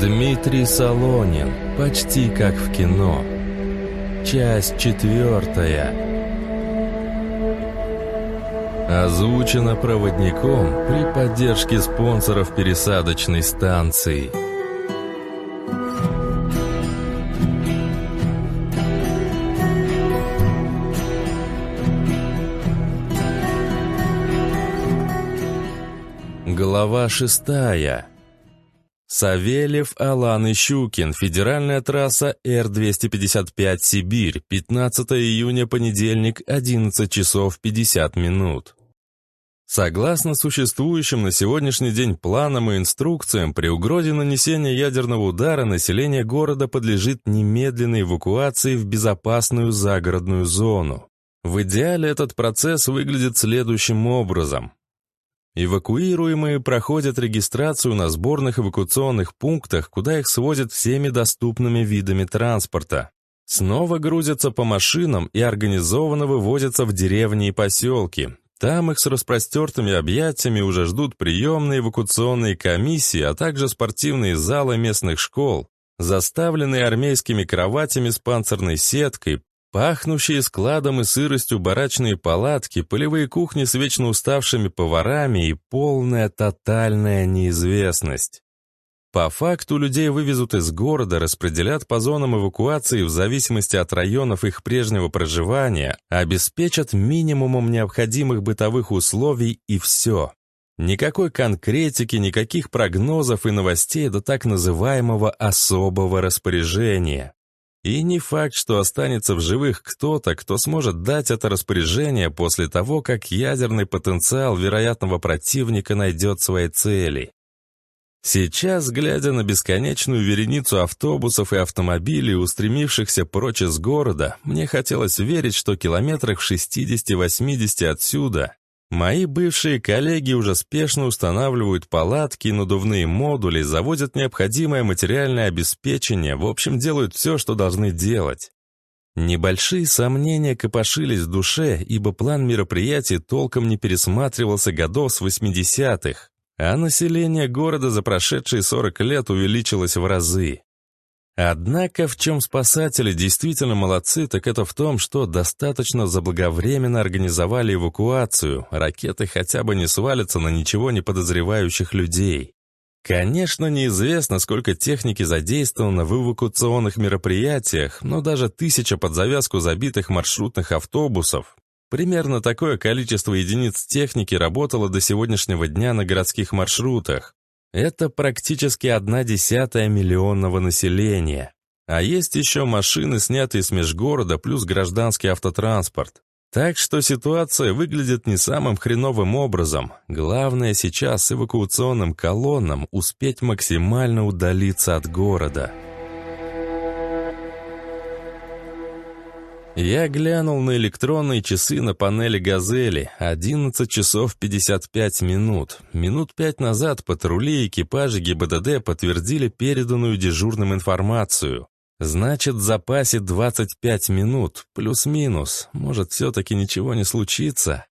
Дмитрий Солонин. Почти как в кино. Часть четвертая. Озвучено проводником при поддержке спонсоров пересадочной станции. Глава шестая. Савельев, Алан и Щукин. Федеральная трасса Р-255 Сибирь. 15 июня, понедельник, 11 часов 50 минут. Согласно существующим на сегодняшний день планам и инструкциям, при угрозе нанесения ядерного удара население города подлежит немедленной эвакуации в безопасную загородную зону. В идеале этот процесс выглядит следующим образом. Эвакуируемые проходят регистрацию на сборных эвакуационных пунктах, куда их свозят всеми доступными видами транспорта. Снова грузятся по машинам и организованно вывозятся в деревни и поселки. Там их с распростертыми объятиями уже ждут приемные эвакуационные комиссии, а также спортивные залы местных школ, заставленные армейскими кроватями с панцирной сеткой, Пахнущие складом и сыростью барачные палатки, полевые кухни с вечно уставшими поварами и полная тотальная неизвестность. По факту людей вывезут из города, распределят по зонам эвакуации в зависимости от районов их прежнего проживания, обеспечат минимумом необходимых бытовых условий и все. Никакой конкретики, никаких прогнозов и новостей до так называемого особого распоряжения. И не факт, что останется в живых кто-то, кто сможет дать это распоряжение после того, как ядерный потенциал вероятного противника найдет свои цели. Сейчас, глядя на бесконечную вереницу автобусов и автомобилей, устремившихся прочь из города, мне хотелось верить, что километрах в 60-80 отсюда Мои бывшие коллеги уже спешно устанавливают палатки, надувные модули, заводят необходимое материальное обеспечение, в общем, делают все, что должны делать. Небольшие сомнения копошились в душе, ибо план мероприятий толком не пересматривался годов с 80-х, а население города за прошедшие 40 лет увеличилось в разы. Однако в чем спасатели действительно молодцы, так это в том, что достаточно заблаговременно организовали эвакуацию, ракеты хотя бы не свалятся на ничего не подозревающих людей. Конечно, неизвестно, сколько техники задействовано в эвакуационных мероприятиях, но даже тысяча под завязку забитых маршрутных автобусов. Примерно такое количество единиц техники работало до сегодняшнего дня на городских маршрутах. Это практически одна десятая миллионного населения. А есть еще машины, снятые с межгорода, плюс гражданский автотранспорт. Так что ситуация выглядит не самым хреновым образом. Главное сейчас эвакуационным колоннам успеть максимально удалиться от города. Я глянул на электронные часы на панели «Газели». 11 часов 55 минут. Минут пять назад патрули и экипажи ГИБДД подтвердили переданную дежурным информацию. Значит, в запасе 25 минут, плюс-минус. Может, все-таки ничего не случится?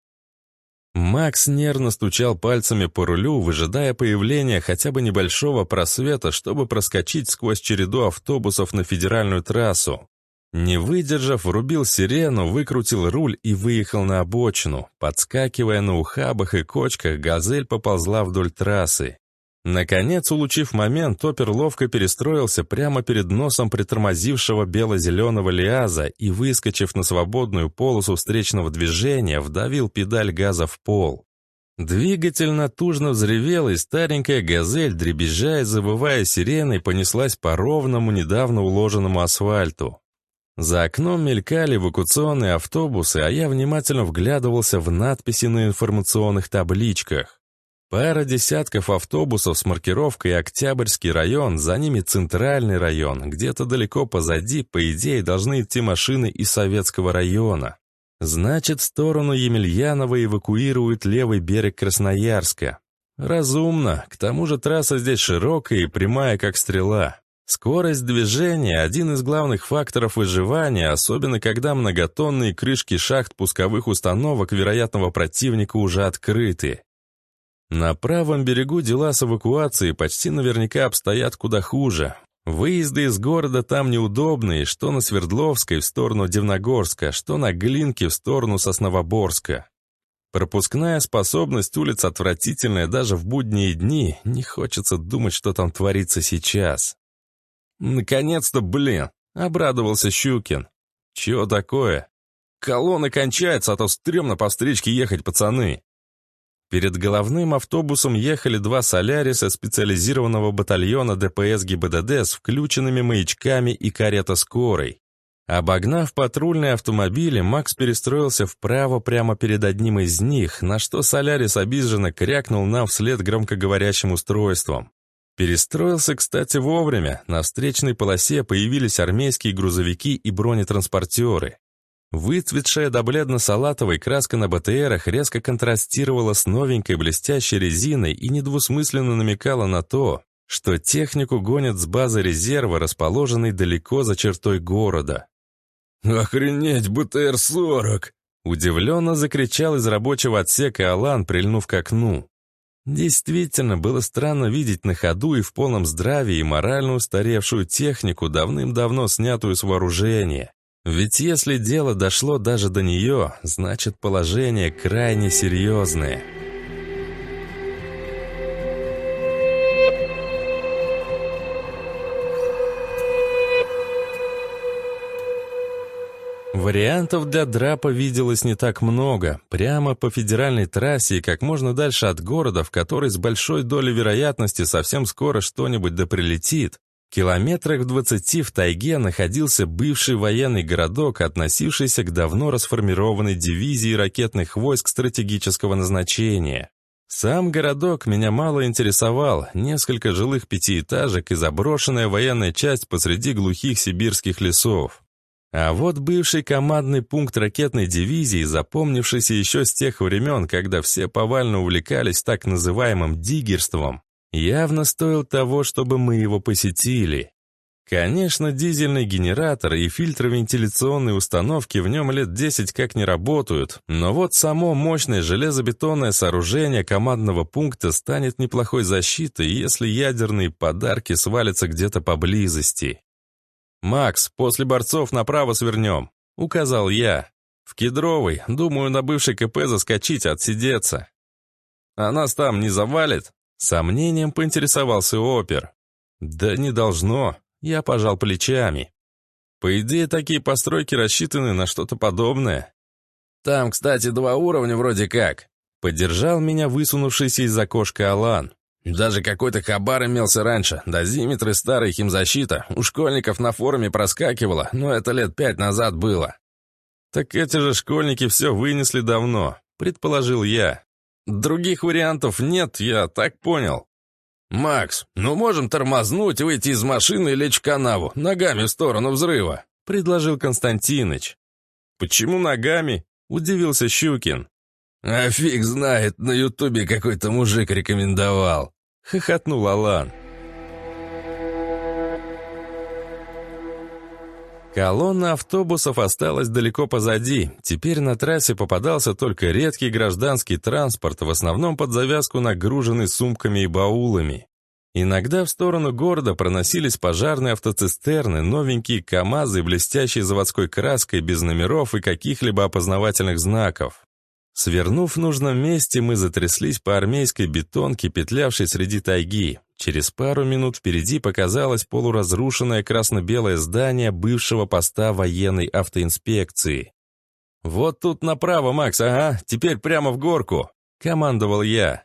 Макс нервно стучал пальцами по рулю, выжидая появления хотя бы небольшого просвета, чтобы проскочить сквозь череду автобусов на федеральную трассу. Не выдержав, врубил сирену, выкрутил руль и выехал на обочину. Подскакивая на ухабах и кочках, «Газель» поползла вдоль трассы. Наконец, улучив момент, Топер ловко перестроился прямо перед носом притормозившего бело-зеленого лиаза и, выскочив на свободную полосу встречного движения, вдавил педаль газа в пол. Двигатель натужно взревел, и старенькая «Газель», дребезжая, завывая сиреной, понеслась по ровному, недавно уложенному асфальту. За окном мелькали эвакуационные автобусы, а я внимательно вглядывался в надписи на информационных табличках. Пара десятков автобусов с маркировкой «Октябрьский район», за ними «Центральный район», где-то далеко позади, по идее, должны идти машины из Советского района. Значит, в сторону Емельянова эвакуируют левый берег Красноярска. Разумно, к тому же трасса здесь широкая и прямая, как стрела. Скорость движения – один из главных факторов выживания, особенно когда многотонные крышки шахт пусковых установок вероятного противника уже открыты. На правом берегу дела с эвакуацией почти наверняка обстоят куда хуже. Выезды из города там неудобные, что на Свердловской в сторону Дивногорска, что на Глинке в сторону Сосновоборска. Пропускная способность улиц отвратительная даже в будние дни, не хочется думать, что там творится сейчас. «Наконец-то, блин!» — обрадовался Щукин. «Чего такое?» «Колонна кончается, а то стрёмно по встречке ехать, пацаны!» Перед головным автобусом ехали два «Соляриса» специализированного батальона ДПС ГИБДД с включенными маячками и карета скорой. Обогнав патрульные автомобили, Макс перестроился вправо прямо перед одним из них, на что «Солярис» обиженно крякнул нам вслед громкоговорящим устройством. Перестроился, кстати, вовремя. На встречной полосе появились армейские грузовики и бронетранспортеры. Выцветшая до бледно-салатовой краска на БТРах резко контрастировала с новенькой блестящей резиной и недвусмысленно намекала на то, что технику гонят с базы резерва, расположенной далеко за чертой города. «Охренеть, БТР-40!» Удивленно закричал из рабочего отсека Алан, прильнув к окну. Действительно, было странно видеть на ходу и в полном здравии морально устаревшую технику, давным-давно снятую с вооружения. Ведь если дело дошло даже до нее, значит положение крайне серьезное. Вариантов для драпа виделось не так много. Прямо по федеральной трассе и как можно дальше от города, в который с большой долей вероятности совсем скоро что-нибудь да прилетит, Километрах в двадцати в тайге находился бывший военный городок, относившийся к давно расформированной дивизии ракетных войск стратегического назначения. Сам городок меня мало интересовал, несколько жилых пятиэтажек и заброшенная военная часть посреди глухих сибирских лесов. А вот бывший командный пункт ракетной дивизии, запомнившийся еще с тех времен, когда все повально увлекались так называемым диггерством, явно стоил того, чтобы мы его посетили. Конечно, дизельный генератор и фильтровентиляционные установки в нем лет 10 как не работают, но вот само мощное железобетонное сооружение командного пункта станет неплохой защитой, если ядерные подарки свалятся где-то поблизости. «Макс, после борцов направо свернем», — указал я. «В Кедровый, думаю, на бывший КП заскочить, отсидеться». «А нас там не завалит?» Сомнением поинтересовался опер. «Да не должно», — я пожал плечами. «По идее, такие постройки рассчитаны на что-то подобное». «Там, кстати, два уровня вроде как», — поддержал меня высунувшийся из окошка Алан. «Даже какой-то хабар имелся раньше, дозиметры, старая химзащита. У школьников на форуме проскакивало, но это лет пять назад было». «Так эти же школьники все вынесли давно», — предположил я. Других вариантов нет, я так понял. «Макс, ну можем тормознуть, выйти из машины и лечь в канаву, ногами в сторону взрыва», — предложил Константиныч. «Почему ногами?» — удивился Щукин. «А фиг знает, на ютубе какой-то мужик рекомендовал», — хохотнул Алан. Колонна автобусов осталась далеко позади. Теперь на трассе попадался только редкий гражданский транспорт, в основном под завязку нагруженный сумками и баулами. Иногда в сторону города проносились пожарные автоцистерны, новенькие КАМАЗы, блестящие заводской краской, без номеров и каких-либо опознавательных знаков. Свернув в нужном месте, мы затряслись по армейской бетонке, петлявшей среди тайги. Через пару минут впереди показалось полуразрушенное красно-белое здание бывшего поста военной автоинспекции. «Вот тут направо, Макс, ага, теперь прямо в горку», — командовал я.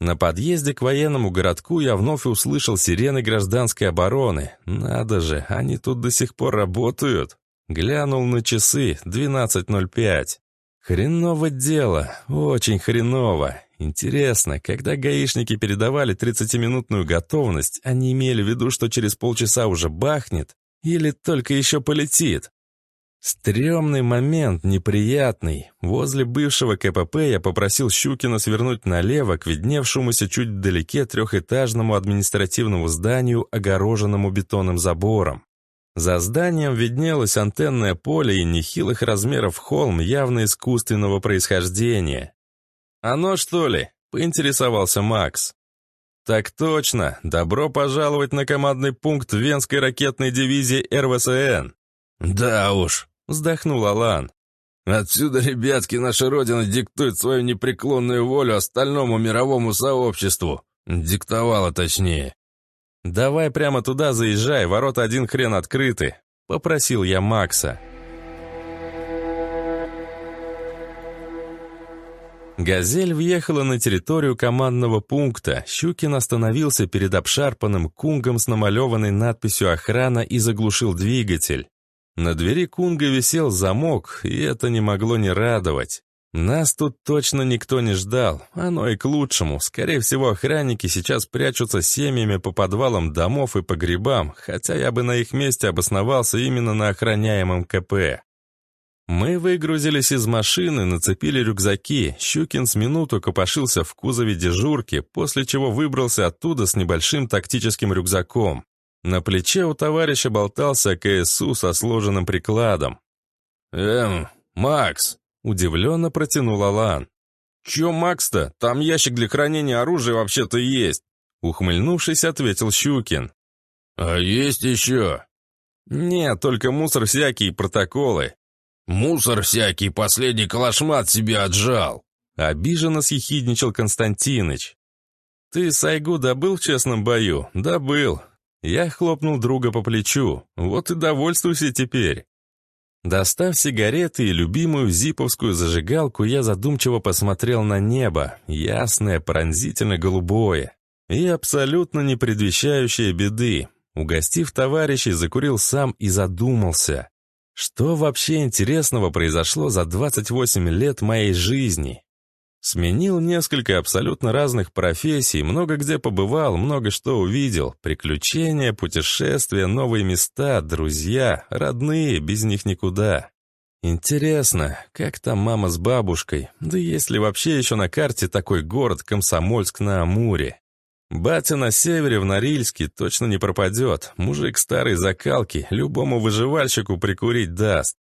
На подъезде к военному городку я вновь услышал сирены гражданской обороны. Надо же, они тут до сих пор работают. Глянул на часы, 12.05. Хреново дело, очень хреново. Интересно, когда гаишники передавали 30-минутную готовность, они имели в виду, что через полчаса уже бахнет или только еще полетит? Стремный момент, неприятный. Возле бывшего КПП я попросил Щукина свернуть налево к видневшемуся чуть вдалеке трехэтажному административному зданию, огороженному бетонным забором. За зданием виднелось антенное поле и нехилых размеров холм явно искусственного происхождения. «Оно, что ли?» — поинтересовался Макс. «Так точно. Добро пожаловать на командный пункт Венской ракетной дивизии РВСН». «Да уж», — вздохнул Алан. «Отсюда, ребятки, наша Родина диктует свою непреклонную волю остальному мировому сообществу. Диктовала точнее». «Давай прямо туда заезжай, ворота один хрен открыты», — попросил я Макса. «Газель» въехала на территорию командного пункта. Щукин остановился перед обшарпанным кунгом с намалеванной надписью «Охрана» и заглушил двигатель. На двери кунга висел замок, и это не могло не радовать. Нас тут точно никто не ждал, оно и к лучшему. Скорее всего, охранники сейчас прячутся семьями по подвалам домов и погребам, хотя я бы на их месте обосновался именно на охраняемом КП. Мы выгрузились из машины, нацепили рюкзаки. Щукин с минуту копошился в кузове дежурки, после чего выбрался оттуда с небольшим тактическим рюкзаком. На плече у товарища болтался КСУ со сложенным прикладом. «Эм, Макс!» — удивленно протянул Алан. «Чё Макс-то? Там ящик для хранения оружия вообще-то есть!» Ухмыльнувшись, ответил Щукин. «А есть еще?» «Нет, только мусор всякий и протоколы. «Мусор всякий последний калашмат себе отжал!» Обиженно съехидничал Константиныч. «Ты Сайгу добыл в честном бою?» «Добыл». Я хлопнул друга по плечу. «Вот и довольствуйся теперь». Достав сигареты и любимую зиповскую зажигалку, я задумчиво посмотрел на небо, ясное, пронзительно голубое, и абсолютно не предвещающее беды. Угостив товарищей, закурил сам и задумался. Что вообще интересного произошло за 28 лет моей жизни? Сменил несколько абсолютно разных профессий, много где побывал, много что увидел. Приключения, путешествия, новые места, друзья, родные, без них никуда. Интересно, как там мама с бабушкой? Да есть ли вообще еще на карте такой город Комсомольск на Амуре? Батя на севере в Норильске точно не пропадет. Мужик старой закалки, любому выживальщику прикурить даст.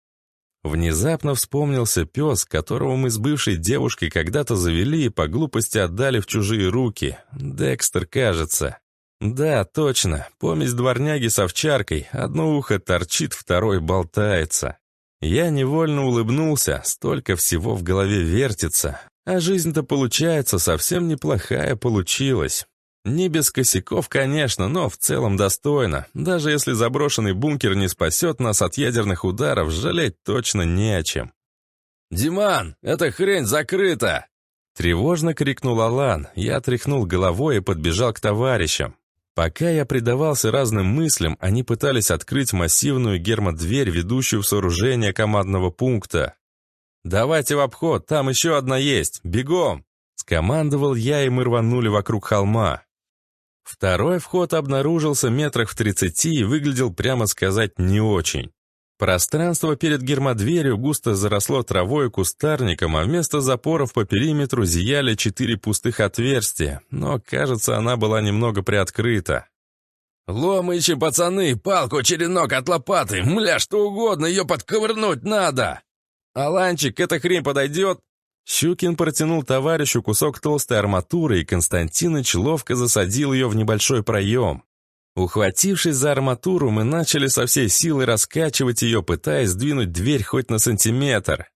Внезапно вспомнился пес, которого мы с бывшей девушкой когда-то завели и по глупости отдали в чужие руки. Декстер, кажется. Да, точно. Помесь дворняги с овчаркой. Одно ухо торчит, второй болтается. Я невольно улыбнулся, столько всего в голове вертится. А жизнь-то получается совсем неплохая получилась. Не без косяков, конечно, но в целом достойно. Даже если заброшенный бункер не спасет нас от ядерных ударов, жалеть точно не о чем. «Диман, эта хрень закрыта!» Тревожно крикнул Алан. Я тряхнул головой и подбежал к товарищам. Пока я предавался разным мыслям, они пытались открыть массивную гермодверь, ведущую в сооружение командного пункта. «Давайте в обход, там еще одна есть! Бегом!» Скомандовал я, и мы рванули вокруг холма. Второй вход обнаружился метрах в тридцати и выглядел, прямо сказать, не очень. Пространство перед гермодверью густо заросло травой и кустарником, а вместо запоров по периметру зияли четыре пустых отверстия, но, кажется, она была немного приоткрыта. «Ломычи, пацаны, палку, черенок от лопаты, мля, что угодно, ее подковырнуть надо!» «Аланчик, эта хрень подойдет?» Щукин протянул товарищу кусок толстой арматуры, и Константиныч ловко засадил ее в небольшой проем. Ухватившись за арматуру, мы начали со всей силы раскачивать ее, пытаясь сдвинуть дверь хоть на сантиметр.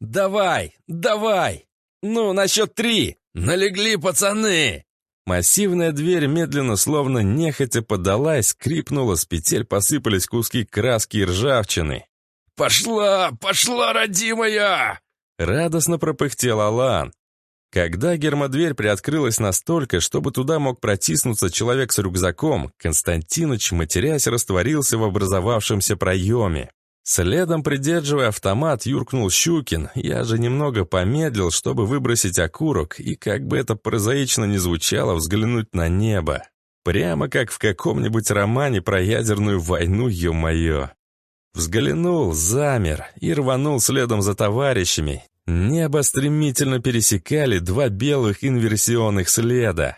«Давай! Давай! Ну, на счет три! Налегли, пацаны!» Массивная дверь медленно, словно нехотя подалась, скрипнула, с петель посыпались куски краски и ржавчины. «Пошла! Пошла, родимая!» Радостно пропыхтел Алан. Когда гермодверь приоткрылась настолько, чтобы туда мог протиснуться человек с рюкзаком, Константиныч, матерясь, растворился в образовавшемся проеме. Следом, придерживая автомат, юркнул Щукин. Я же немного помедлил, чтобы выбросить окурок, и, как бы это прозаично не звучало, взглянуть на небо. Прямо как в каком-нибудь романе про ядерную войну, ё-моё. Взглянул, замер и рванул следом за товарищами. Небо стремительно пересекали два белых инверсионных следа.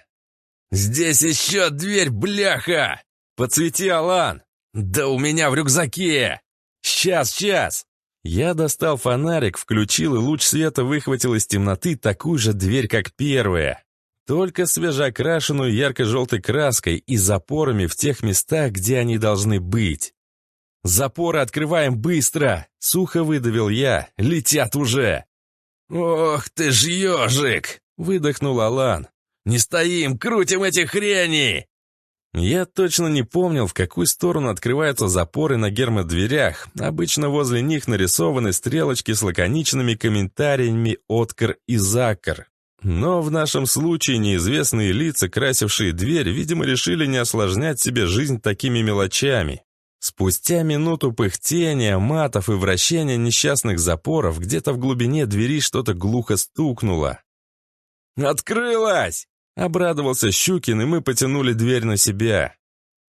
«Здесь еще дверь, бляха!» «Подсвети, Алан!» «Да у меня в рюкзаке!» «Сейчас, сейчас!» Я достал фонарик, включил, и луч света выхватил из темноты такую же дверь, как первая. Только свежеокрашенную ярко-желтой краской и запорами в тех местах, где они должны быть. «Запоры открываем быстро!» — сухо выдавил я. «Летят уже!» «Ох ты ж ежик!» — выдохнул Алан. «Не стоим, крутим эти хрени!» Я точно не помнил, в какую сторону открываются запоры на гермодверях. Обычно возле них нарисованы стрелочки с лаконичными комментариями «Откар» и «Закар». Но в нашем случае неизвестные лица, красившие дверь, видимо, решили не осложнять себе жизнь такими мелочами. Спустя минуту пыхтения, матов и вращения несчастных запоров где-то в глубине двери что-то глухо стукнуло. «Открылась!» — обрадовался Щукин, и мы потянули дверь на себя.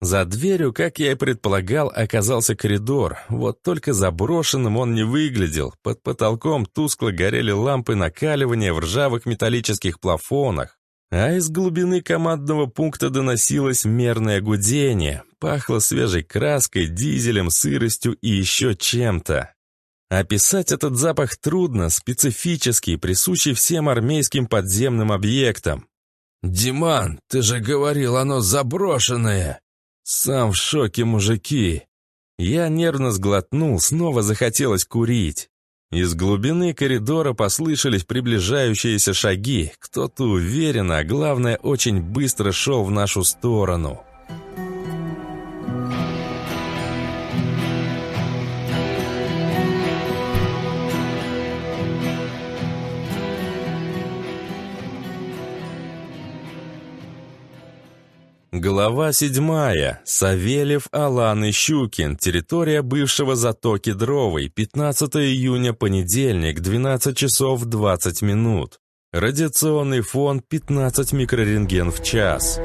За дверью, как я и предполагал, оказался коридор. Вот только заброшенным он не выглядел. Под потолком тускло горели лампы накаливания в ржавых металлических плафонах. А из глубины командного пункта доносилось мерное гудение. Пахло свежей краской, дизелем, сыростью и еще чем-то. Описать этот запах трудно, специфический, присущий всем армейским подземным объектам. «Диман, ты же говорил, оно заброшенное!» «Сам в шоке, мужики!» Я нервно сглотнул, снова захотелось курить. Из глубины коридора послышались приближающиеся шаги. Кто-то уверенно, а главное, очень быстро шел в нашу сторону. Глава седьмая. Савельев, Алан и Щукин. Территория бывшего затоки Дровой. 15 июня, понедельник, 12 часов 20 минут. Радиационный фон 15 микрорентген в час.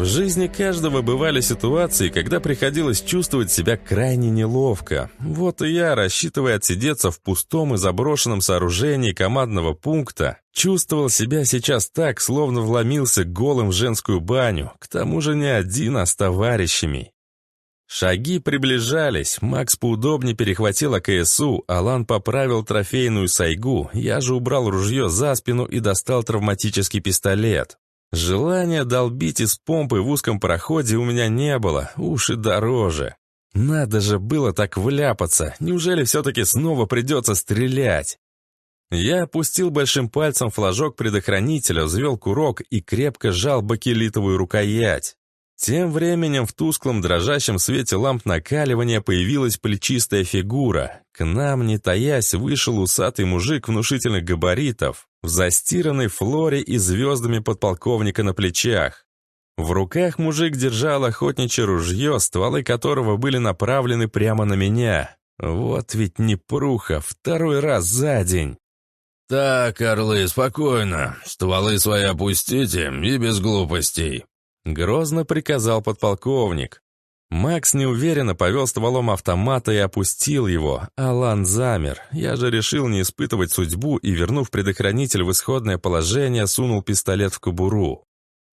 В жизни каждого бывали ситуации, когда приходилось чувствовать себя крайне неловко. Вот и я, рассчитывая отсидеться в пустом и заброшенном сооружении командного пункта, чувствовал себя сейчас так, словно вломился голым в женскую баню, к тому же не один, а с товарищами. Шаги приближались, Макс поудобнее перехватил АКСУ, Алан поправил трофейную сайгу, я же убрал ружье за спину и достал травматический пистолет. Желания долбить из помпы в узком проходе у меня не было, уши дороже. Надо же было так вляпаться, неужели все-таки снова придется стрелять? Я опустил большим пальцем флажок предохранителя, взвел курок и крепко сжал бакелитовую рукоять. Тем временем в тусклом дрожащем свете ламп накаливания появилась плечистая фигура. К нам, не таясь, вышел усатый мужик внушительных габаритов, в застиранной флоре и звездами подполковника на плечах. В руках мужик держал охотничье ружье, стволы которого были направлены прямо на меня. Вот ведь непруха, второй раз за день. «Так, орлы, спокойно. Стволы свои опустите и без глупостей», Грозно приказал подполковник. Макс неуверенно повел стволом автомата и опустил его. Алан замер. Я же решил не испытывать судьбу и, вернув предохранитель в исходное положение, сунул пистолет в кобуру.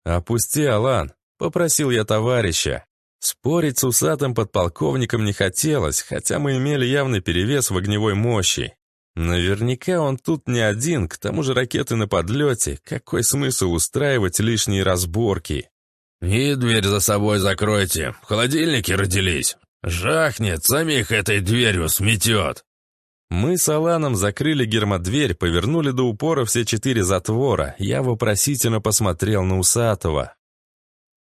«Опусти, Алан», — попросил я товарища. Спорить с усатым подполковником не хотелось, хотя мы имели явный перевес в огневой мощи. Наверняка он тут не один, к тому же ракеты на подлете. Какой смысл устраивать лишние разборки? «И дверь за собой закройте. Холодильники родились. Жахнет, самих этой дверью сметет». Мы с Аланом закрыли гермодверь, повернули до упора все четыре затвора. Я вопросительно посмотрел на Усатого.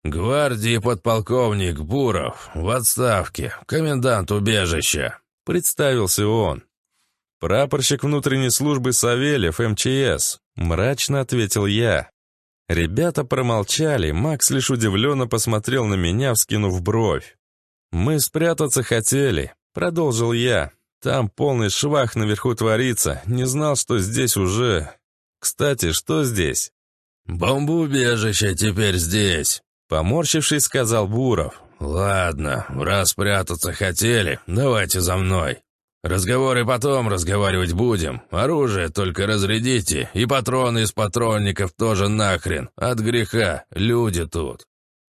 «Гвардии подполковник Буров, в отставке, комендант убежища», — представился он. «Прапорщик внутренней службы Савельев, МЧС», — мрачно ответил я. Ребята промолчали, Макс лишь удивленно посмотрел на меня, вскинув бровь. «Мы спрятаться хотели», — продолжил я. «Там полный швах наверху творится, не знал, что здесь уже...» «Кстати, что здесь?» «Бомбоубежище теперь здесь», — поморщившись, сказал Буров. «Ладно, раз прятаться хотели, давайте за мной». «Разговоры потом разговаривать будем. Оружие только разрядите, и патроны из патронников тоже нахрен. От греха, люди тут».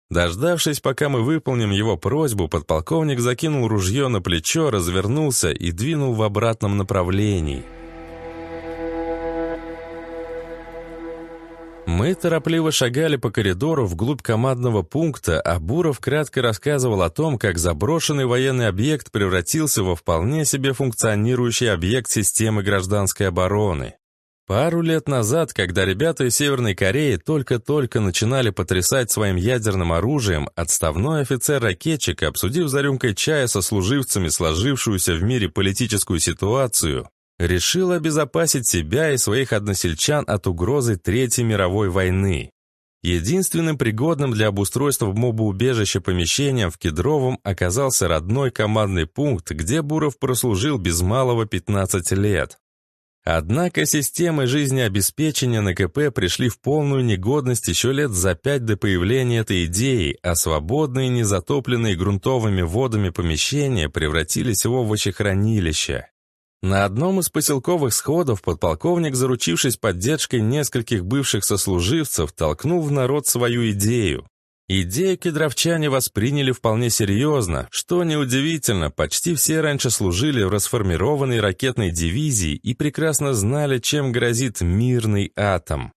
Дождавшись, пока мы выполним его просьбу, подполковник закинул ружье на плечо, развернулся и двинул в обратном направлении. Мы торопливо шагали по коридору вглубь командного пункта, а Буров кратко рассказывал о том, как заброшенный военный объект превратился во вполне себе функционирующий объект системы гражданской обороны. Пару лет назад, когда ребята из Северной Кореи только-только начинали потрясать своим ядерным оружием, отставной офицер-ракетчик, обсудив за рюмкой чая со служивцами сложившуюся в мире политическую ситуацию, решил обезопасить себя и своих односельчан от угрозы Третьей мировой войны. Единственным пригодным для обустройства мобоубежища помещением в Кедровом оказался родной командный пункт, где Буров прослужил без малого 15 лет. Однако системы жизнеобеспечения на КП пришли в полную негодность еще лет за пять до появления этой идеи, а свободные, незатопленные грунтовыми водами помещения превратились в овощехранилище. На одном из поселковых сходов подполковник, заручившись поддержкой нескольких бывших сослуживцев, толкнул в народ свою идею. Идею кедровчане восприняли вполне серьезно, что неудивительно, почти все раньше служили в расформированной ракетной дивизии и прекрасно знали, чем грозит мирный атом.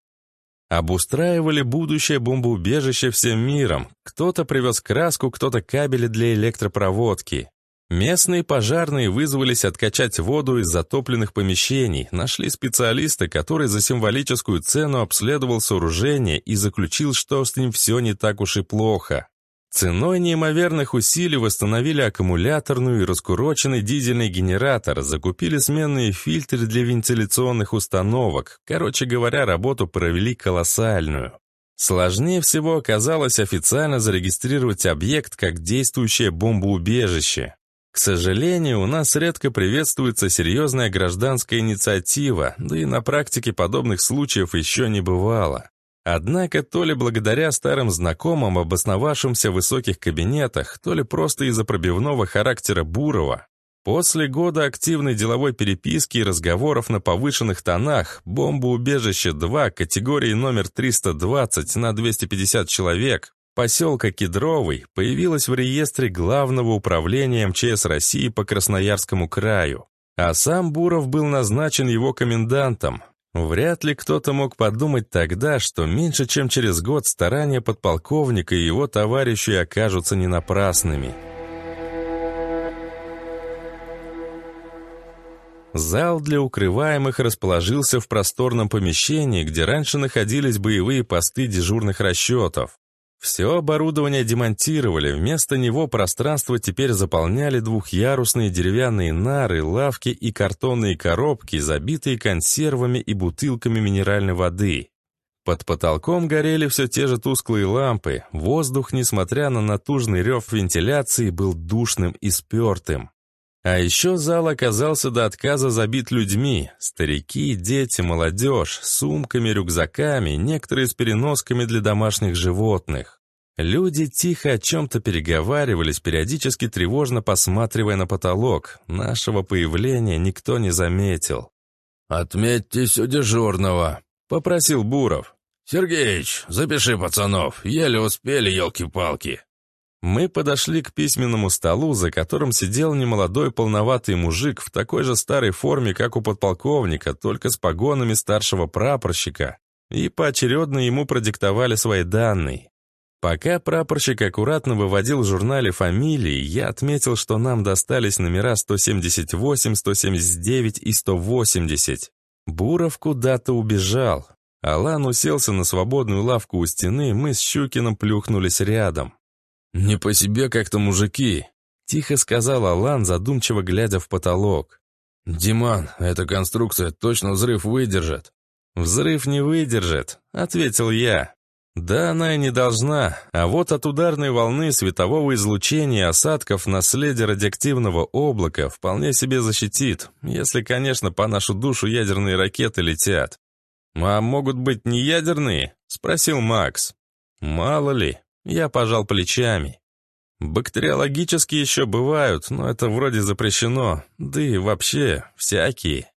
Обустраивали будущее бомбоубежище всем миром. Кто-то привез краску, кто-то кабели для электропроводки. Местные пожарные вызвались откачать воду из затопленных помещений, нашли специалиста, который за символическую цену обследовал сооружение и заключил, что с ним все не так уж и плохо. Ценой неимоверных усилий восстановили аккумуляторную и раскуроченный дизельный генератор, закупили сменные фильтры для вентиляционных установок. Короче говоря, работу провели колоссальную. Сложнее всего оказалось официально зарегистрировать объект как действующее бомбоубежище. К сожалению, у нас редко приветствуется серьезная гражданская инициатива, да и на практике подобных случаев еще не бывало. Однако, то ли благодаря старым знакомым, обосновавшимся в высоких кабинетах, то ли просто из-за пробивного характера Бурова, после года активной деловой переписки и разговоров на повышенных тонах, бомбоубежище-2 категории номер 320 на 250 человек поселка Кедровый появилась в реестре Главного управления МЧС России по Красноярскому краю, а сам Буров был назначен его комендантом. Вряд ли кто-то мог подумать тогда, что меньше чем через год старания подполковника и его товарищей окажутся не напрасными. Зал для укрываемых расположился в просторном помещении, где раньше находились боевые посты дежурных расчетов. Все оборудование демонтировали, вместо него пространство теперь заполняли двухъярусные деревянные нары, лавки и картонные коробки, забитые консервами и бутылками минеральной воды. Под потолком горели все те же тусклые лампы, воздух, несмотря на натужный рев вентиляции, был душным и спертым. А еще зал оказался до отказа забит людьми. Старики, дети, молодежь, сумками, рюкзаками, некоторые с переносками для домашних животных. Люди тихо о чем-то переговаривались, периодически тревожно посматривая на потолок. Нашего появления никто не заметил. «Отметьтесь у дежурного», — попросил Буров. «Сергеич, запиши пацанов, еле успели, елки-палки». Мы подошли к письменному столу, за которым сидел немолодой полноватый мужик в такой же старой форме, как у подполковника, только с погонами старшего прапорщика, и поочередно ему продиктовали свои данные. Пока прапорщик аккуратно выводил в журнале фамилии, я отметил, что нам достались номера 178, 179 и 180. Буров куда-то убежал. Алан уселся на свободную лавку у стены, мы с Щукиным плюхнулись рядом. «Не по себе как-то мужики», — тихо сказал Алан, задумчиво глядя в потолок. «Диман, эта конструкция точно взрыв выдержит». «Взрыв не выдержит», — ответил я. «Да, она и не должна, а вот от ударной волны светового излучения осадков на следе радиоактивного облака вполне себе защитит, если, конечно, по нашу душу ядерные ракеты летят». «А могут быть не ядерные?» — спросил Макс. «Мало ли, я пожал плечами. Бактериологические еще бывают, но это вроде запрещено. Да и вообще, всякие.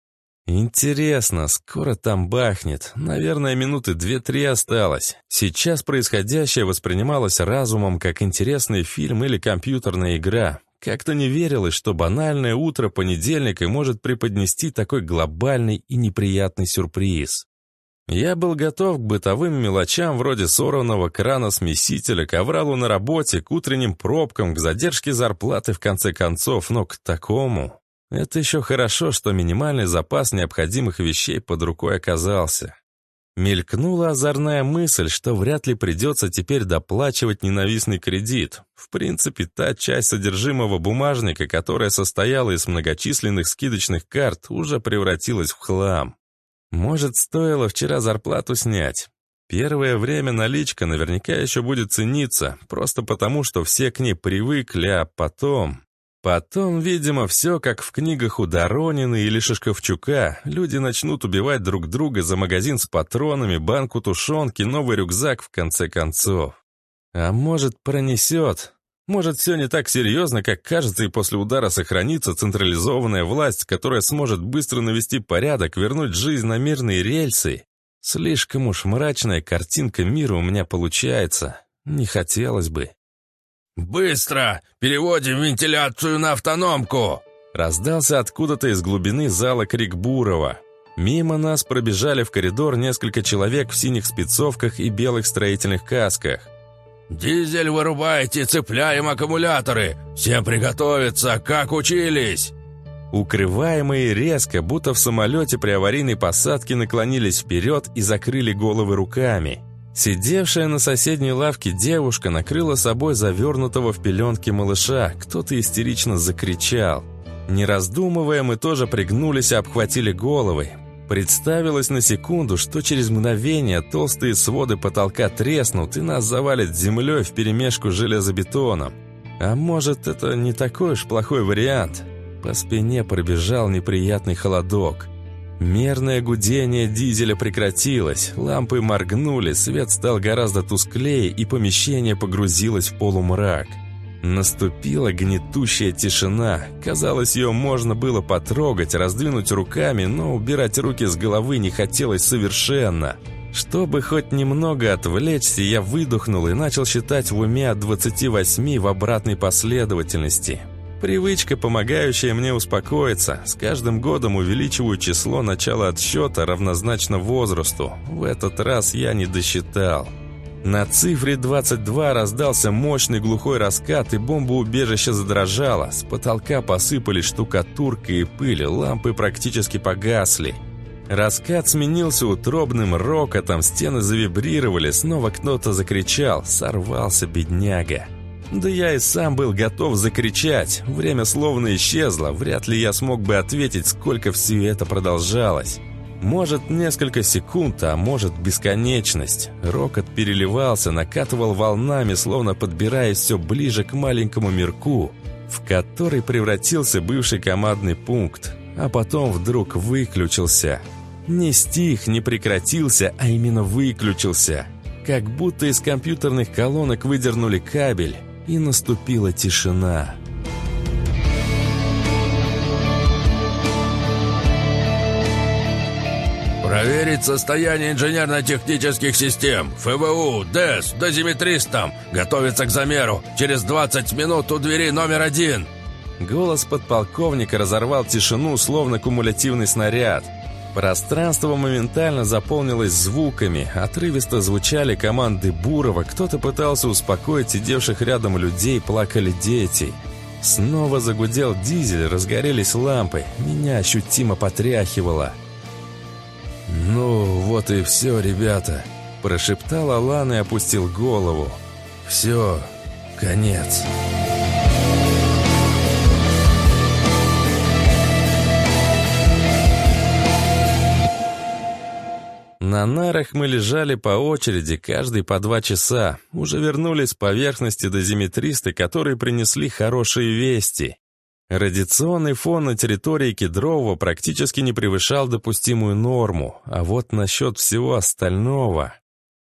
Интересно, скоро там бахнет. Наверное, минуты две-три осталось. Сейчас происходящее воспринималось разумом как интересный фильм или компьютерная игра. Как-то не верилось, что банальное утро понедельника может преподнести такой глобальный и неприятный сюрприз. Я был готов к бытовым мелочам вроде сорванного крана-смесителя, к овралу на работе, к утренним пробкам, к задержке зарплаты в конце концов, но к такому... Это еще хорошо, что минимальный запас необходимых вещей под рукой оказался. Мелькнула озорная мысль, что вряд ли придется теперь доплачивать ненавистный кредит. В принципе, та часть содержимого бумажника, которая состояла из многочисленных скидочных карт, уже превратилась в хлам. Может, стоило вчера зарплату снять? Первое время наличка наверняка еще будет цениться, просто потому, что все к ней привыкли, а потом... Потом, видимо, все как в книгах у Доронина или Шишковчука. Люди начнут убивать друг друга за магазин с патронами, банку тушенки, новый рюкзак в конце концов. А может, пронесет. Может, все не так серьезно, как кажется, и после удара сохранится централизованная власть, которая сможет быстро навести порядок, вернуть жизнь на мирные рельсы. Слишком уж мрачная картинка мира у меня получается. Не хотелось бы. «Быстро! Переводим вентиляцию на автономку!» Раздался откуда-то из глубины зала крик Бурова. Мимо нас пробежали в коридор несколько человек в синих спецовках и белых строительных касках. «Дизель вырубайте, цепляем аккумуляторы! Всем приготовиться, как учились!» Укрываемые резко, будто в самолете при аварийной посадке наклонились вперед и закрыли головы руками. Сидевшая на соседней лавке девушка накрыла собой завернутого в пеленки малыша. Кто-то истерично закричал. Не раздумывая, мы тоже пригнулись и обхватили головы. Представилось на секунду, что через мгновение толстые своды потолка треснут и нас завалит землей вперемешку с железобетоном. А может, это не такой уж плохой вариант. По спине пробежал неприятный холодок. Мерное гудение дизеля прекратилось, лампы моргнули, свет стал гораздо тусклее, и помещение погрузилось в полумрак. Наступила гнетущая тишина. Казалось, ее можно было потрогать, раздвинуть руками, но убирать руки с головы не хотелось совершенно. Чтобы хоть немного отвлечься, я выдохнул и начал считать в уме от 28 в обратной последовательности. Привычка, помогающая мне успокоиться. С каждым годом увеличиваю число начала отсчета равнозначно возрасту. В этот раз я не досчитал. На цифре 22 раздался мощный глухой раскат, и бомбоубежище задрожало. С потолка посыпались штукатурка и пыль, лампы практически погасли. Раскат сменился утробным рокотом, стены завибрировали, снова кто-то закричал, сорвался бедняга. Да я и сам был готов закричать. Время словно исчезло. Вряд ли я смог бы ответить, сколько все это продолжалось. Может, несколько секунд, а может, бесконечность. Рокот переливался, накатывал волнами, словно подбираясь все ближе к маленькому мирку, в который превратился бывший командный пункт, а потом вдруг выключился. Не стих, не прекратился, а именно выключился. Как будто из компьютерных колонок выдернули кабель, и наступила тишина. «Проверить состояние инженерно-технических систем. ФВУ, ДЭС, дозиметристам. Готовиться к замеру. Через 20 минут у двери номер один». Голос подполковника разорвал тишину, словно кумулятивный снаряд. Пространство моментально заполнилось звуками, отрывисто звучали команды Бурова, кто-то пытался успокоить сидевших рядом людей, плакали дети. Снова загудел дизель, разгорелись лампы, меня ощутимо потряхивало. «Ну, вот и все, ребята», – прошептал Алан и опустил голову. «Все, конец». На нарах мы лежали по очереди, каждый по два часа. Уже вернулись с поверхности дозиметристы, которые принесли хорошие вести. Радиационный фон на территории Кедрового практически не превышал допустимую норму, а вот насчет всего остального...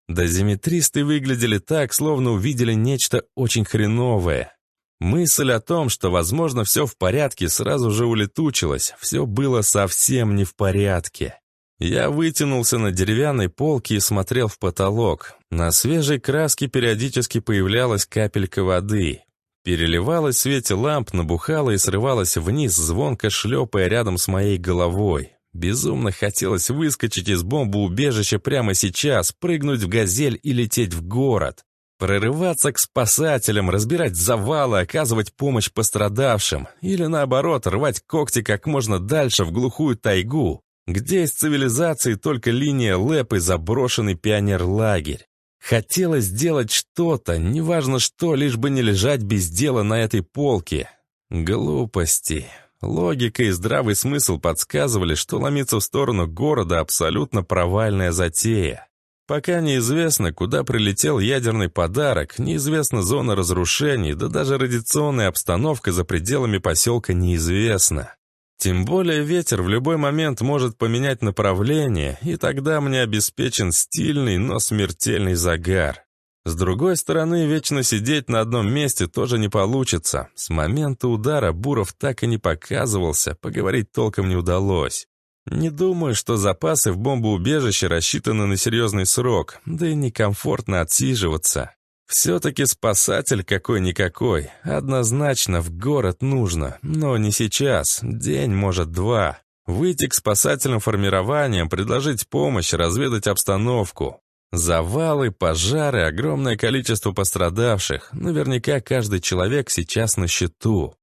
Дозиметристы выглядели так, словно увидели нечто очень хреновое. Мысль о том, что, возможно, все в порядке, сразу же улетучилась. Все было совсем не в порядке. Я вытянулся на деревянной полке и смотрел в потолок. На свежей краске периодически появлялась капелька воды. Переливалась в свете ламп, набухала и срывалась вниз, звонко шлепая рядом с моей головой. Безумно хотелось выскочить из бомбоубежища прямо сейчас, прыгнуть в «Газель» и лететь в город. Прорываться к спасателям, разбирать завалы, оказывать помощь пострадавшим. Или наоборот, рвать когти как можно дальше в глухую тайгу, где из цивилизации только линия ЛЭП и заброшенный пионерлагерь. Хотелось сделать что-то, неважно что, лишь бы не лежать без дела на этой полке. Глупости. Логика и здравый смысл подсказывали, что ломиться в сторону города абсолютно провальная затея. Пока неизвестно, куда прилетел ядерный подарок, неизвестна зона разрушений, да даже радиационная обстановка за пределами поселка неизвестна. Тем более ветер в любой момент может поменять направление, и тогда мне обеспечен стильный, но смертельный загар. С другой стороны, вечно сидеть на одном месте тоже не получится. С момента удара Буров так и не показывался, поговорить толком не удалось. Не думаю, что запасы в бомбоубежище рассчитаны на серьезный срок, да и некомфортно отсиживаться. Все-таки спасатель какой-никакой. Однозначно в город нужно, но не сейчас, день, может, два. Выйти к спасательным формированиям, предложить помощь, разведать обстановку. Завалы, пожары, огромное количество пострадавших. Наверняка каждый человек сейчас на счету.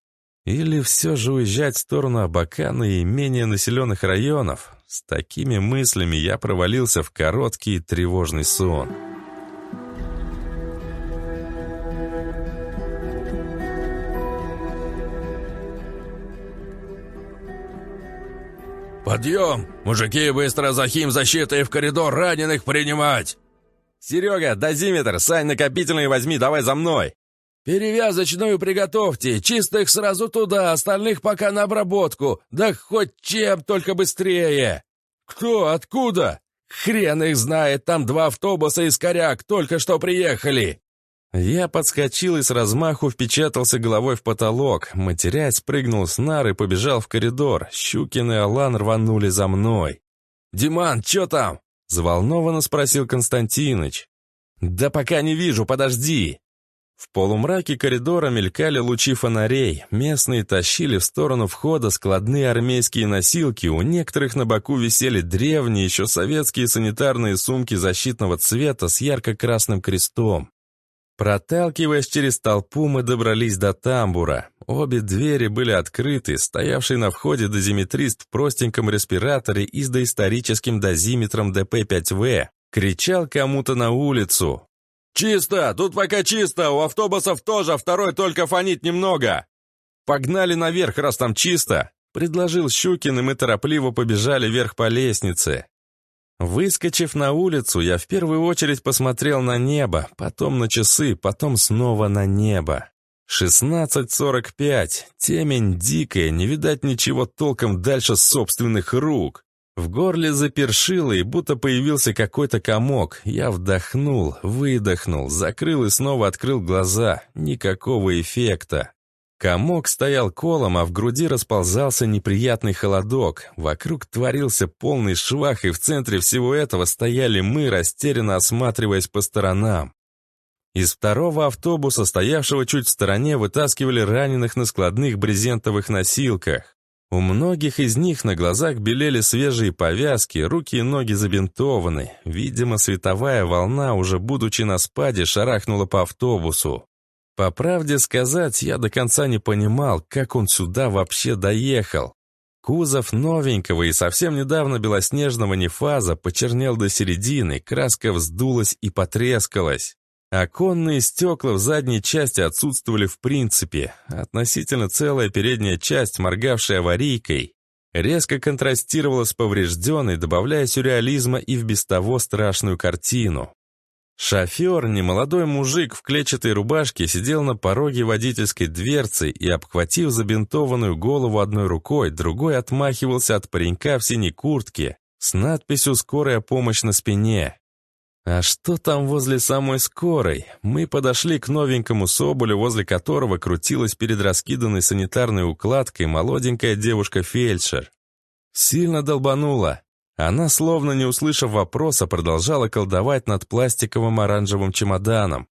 Или все же уезжать в сторону Абакана и менее населенных районов? С такими мыслями я провалился в короткий тревожный сон. «Подъем! Мужики, быстро за хим защитой в коридор раненых принимать!» «Серега, дозиметр, Сань, накопительный возьми, давай за мной!» «Перевязочную приготовьте, чистых сразу туда, остальных пока на обработку, да хоть чем, только быстрее!» «Кто? Откуда?» «Хрен их знает, там два автобуса из коряк только что приехали!» Я подскочил и с размаху впечатался головой в потолок. Матерясь, спрыгнул с нар и побежал в коридор. Щукин и Алан рванули за мной. «Диман, чё там?» — заволнованно спросил Константиныч. «Да пока не вижу, подожди!» В полумраке коридора мелькали лучи фонарей, местные тащили в сторону входа складные армейские носилки, у некоторых на боку висели древние, еще советские санитарные сумки защитного цвета с ярко-красным крестом. Проталкиваясь через толпу, мы добрались до тамбура. Обе двери были открыты, стоявший на входе дозиметрист в простеньком респираторе и с доисторическим дозиметром ДП-5В кричал кому-то на улицу. «Чисто! Тут пока чисто! У автобусов тоже, второй только фонит немного!» «Погнали наверх, раз там чисто!» — предложил Щукин, и мы торопливо побежали вверх по лестнице. Выскочив на улицу, я в первую очередь посмотрел на небо, потом на часы, потом снова на небо. 16.45. Темень дикая, не видать ничего толком дальше собственных рук. В горле запершило, и будто появился какой-то комок. Я вдохнул, выдохнул, закрыл и снова открыл глаза. Никакого эффекта. Комок стоял колом, а в груди расползался неприятный холодок. Вокруг творился полный швах, и в центре всего этого стояли мы, растерянно осматриваясь по сторонам. Из второго автобуса, стоявшего чуть в стороне, вытаскивали раненых на складных брезентовых носилках. У многих из них на глазах белели свежие повязки, руки и ноги забинтованы. Видимо, световая волна, уже будучи на спаде, шарахнула по автобусу. По правде сказать, я до конца не понимал, как он сюда вообще доехал. Кузов новенького и совсем недавно белоснежного нефаза почернел до середины, краска вздулась и потрескалась. Оконные стекла в задней части отсутствовали в принципе. Относительно целая передняя часть, моргавшая аварийкой, резко контрастировала с поврежденной, добавляя сюрреализма и в без того страшную картину. Шофер, немолодой мужик в клетчатой рубашке, сидел на пороге водительской дверцы и, обхватив забинтованную голову одной рукой, другой отмахивался от паренька в синей куртке с надписью «Скорая помощь» на спине. А что там возле самой скорой? Мы подошли к новенькому Соболю, возле которого крутилась перед раскиданной санитарной укладкой молоденькая девушка-фельдшер. Сильно долбанула. Она, словно не услышав вопроса, продолжала колдовать над пластиковым оранжевым чемоданом.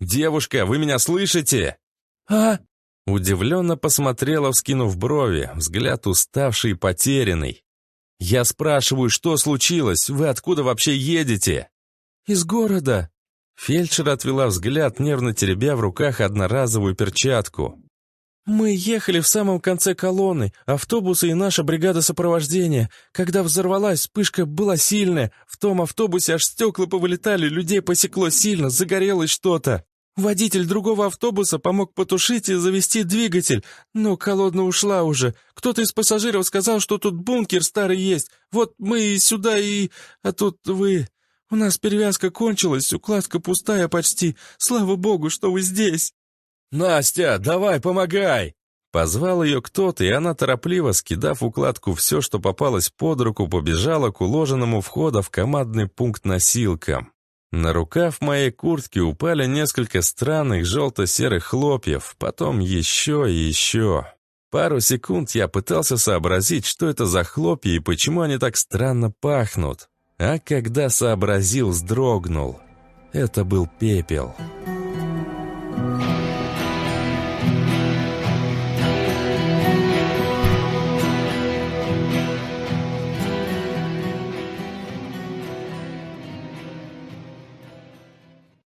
«Девушка, вы меня слышите?» «А?» Удивленно посмотрела, вскинув брови, взгляд уставший и потерянный. «Я спрашиваю, что случилось? Вы откуда вообще едете?» «Из города». Фельдшер отвела взгляд, нервно теребя в руках одноразовую перчатку. «Мы ехали в самом конце колонны, автобусы и наша бригада сопровождения. Когда взорвалась, вспышка была сильная. В том автобусе аж стекла повылетали, людей посекло сильно, загорелось что-то. Водитель другого автобуса помог потушить и завести двигатель, но колонна ушла уже. Кто-то из пассажиров сказал, что тут бункер старый есть. Вот мы сюда и... А тут вы... У нас перевязка кончилась, укладка пустая почти. Слава богу, что вы здесь. «Настя, давай, помогай!» Позвал ее кто-то, и она, торопливо скидав укладку все, что попалось под руку, побежала к уложенному входа в командный пункт носилкам. На рукав моей куртки упали несколько странных желто-серых хлопьев, потом еще и еще. Пару секунд я пытался сообразить, что это за хлопья и почему они так странно пахнут. А когда сообразил, вздрогнул. Это был пепел. «Пепел».